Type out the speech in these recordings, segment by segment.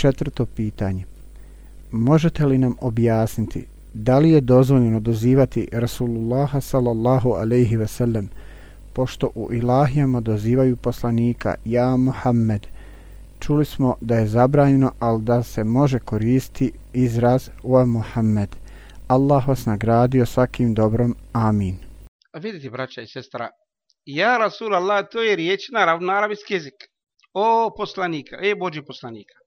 Četvrto pitanje. Možete li nam objasniti da li je dozvoljeno dozivati Rasulullaha sallallahu alaihi ve sellem pošto u ilahijama dozivaju poslanika Ja Muhammed čuli smo da je zabranjeno ali da se može koristiti izraz Wa Muhammed Allah vas nagradio svakim dobrom. Amin. A vidite braća i sestra Ja Rasulallah to je riječ na arabijski jezik. O poslanika, e Boži poslanika.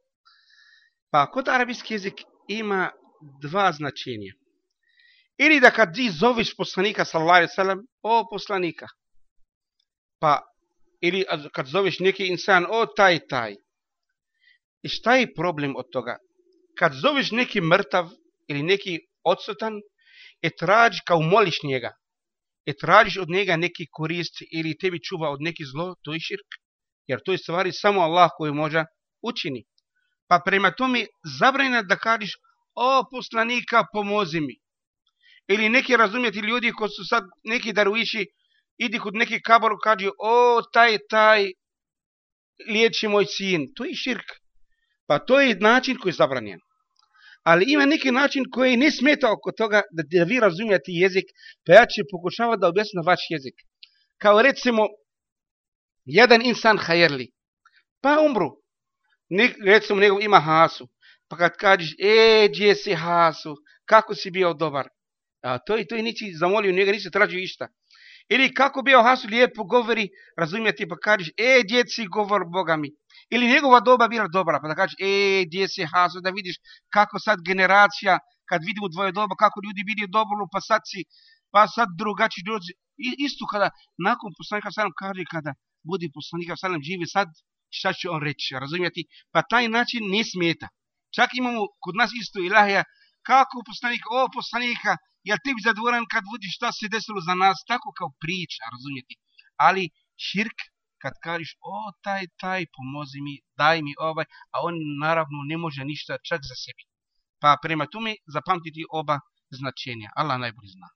Pa kod arabijski jezik ima dva značenja. Ili da kad ti zoveš poslanika sallallahu alejhi ve sellem o poslanika pa ili kad zoveš neki insan o taj taj. I šta je problem od toga? Kad zoveš neki mrtav ili neki odsutan e i traži kao moliš njega. I tražiš od njega neki korist ili tebi čuva od neki zlo to je širk. Jer to je stvari samo Allah koji može učini pa prema tome zabranjeno da kažeš o poslanika pomozi mi. Ili neki razumjeti ljudi ko su sad neki daruiši idi kod neki kabaru kaže o taj taj liječi moj sin. To je širk. Pa to je način koji je zabranjen. Ali ima neki način koji ne smeta oko toga da, da vi razumijete jezik pa ja ću pokušavati da objasnim vaš jezik. Kao recimo jedan insan hajerli pa umru. Nek, recimo nego ima hasu pa kad kažeš e gdje si hasu kako si bio dobar A, to i to i nisi zamolio njega, nisi tražio išta. Ili kako bio Hasu lijepo govori, razumijete, pa kažeš, e, djeci, govor Boga mi. Ili njegova doba bila dobra, pa da kažeš, e, djeci, Hasu, da vidiš kako sad generacija, kad vidimo dvoje doba, kako ljudi bili dobro, pa sad si, pa sad drugači ljudi. I, isto kada, nakon poslanika sallam kaže, kada budi poslanika sallam živi, sad šta će on reći, razumijeti? Pa taj način ne smeta. Čak imamo kod nas isto ilahija, kako poslanik, o poslanika, jel ti bi kad vidiš šta se desilo za nas, tako kao priča, razumijeti. Ali širk, kad kažeš, o taj, taj, pomozi mi, daj mi ovaj, a on naravno ne može ništa čak za sebi. Pa prema tome zapamtiti oba značenja. Allah najbolji zna.